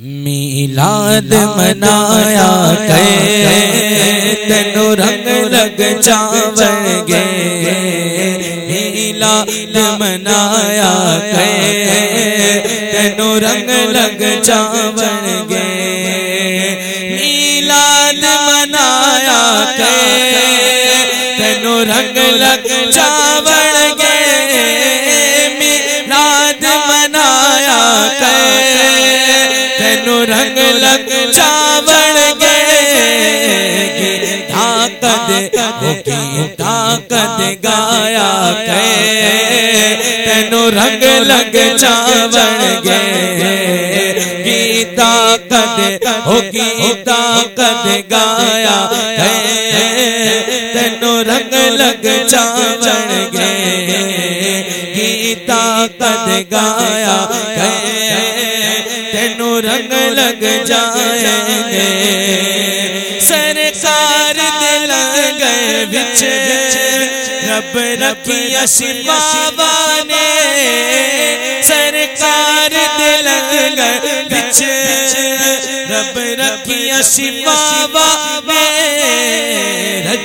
मीलाद मनाया कै तेनो रंग लग जावगे। मीलाद मनाया कै तेनो रंग लग जावगे। मीलाद मनाया कै तेनो रंग लग जावगे। लग चावण गए ताकत होकी ताकत गाया गए तेनो रंग लग चावण गए कद ताकत होकी ताकत गाया है तेनु रंग लग चावल गए की ताकत गाया है रंग लग जाएँगे। सरकार दिल गए। बिच रब रखिया शिवावा ने सरकार दिल गए। बिच रब रखिया शिवावा ने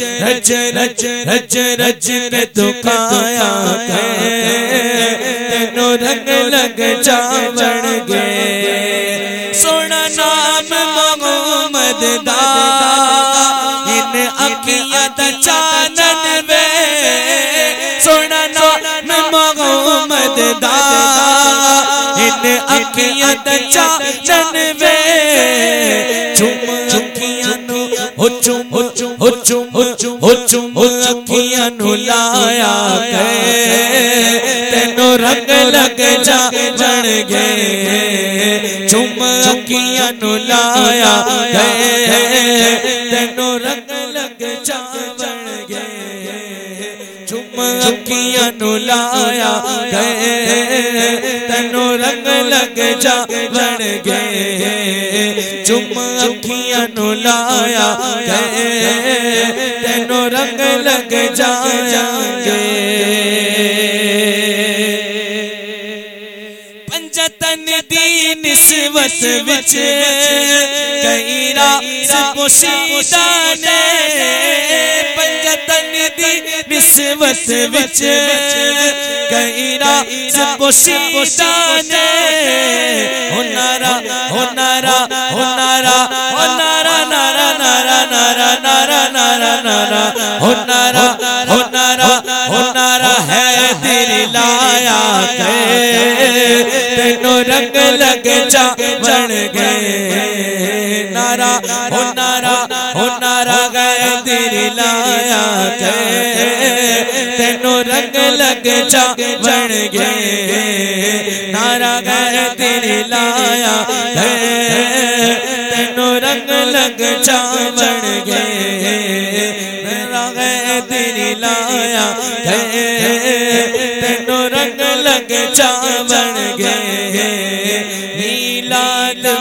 रच रच रच रच के तू तेनो रंग लग जावण गए सोना नाम मोहम्मद दा इन अखियाँ दा चानन वे। सोना नाम मोहम्मद दा इन अखियाँ दा चानन वे। चुम हो चुम हो चुम अखियाँ लाया गए। तेनो रंग लग जा जण गए चुम अखियाँ लाया गए। तेनो रंग लग जा जण गए चुम अखियाँ नु लाया गए। तेनो रंग लग जा जण चुम अखियाँ नु लाया गए, तेनो रंग लग जाएँगे। पंजतन दी निस्बत विच कई रास पोशीदा ने पंजतन दी निस्बत विच कई रास पोशीदा ने होनारा होनारा होनारा होनारा नारा नारा नारा नारा नारा नारा। होनारा होनारा होनारा है तेरी लाया के तेनो रंग लग जा बन गए। नारा हो नारा हो नारा गए तेरी लाया तेनो रंग लग जा बन गए। नारा गए तेरी लाया के तेनो रंग लग जा बन गए। नारा गए तेरी लाया के तेनो रंग लग जा बन गए।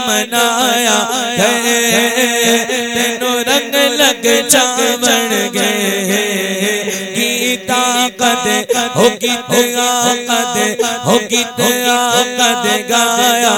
मनाया गए तेनो रंग लग जा बन दे हो गीत गा दे हो गीत गा दे गाया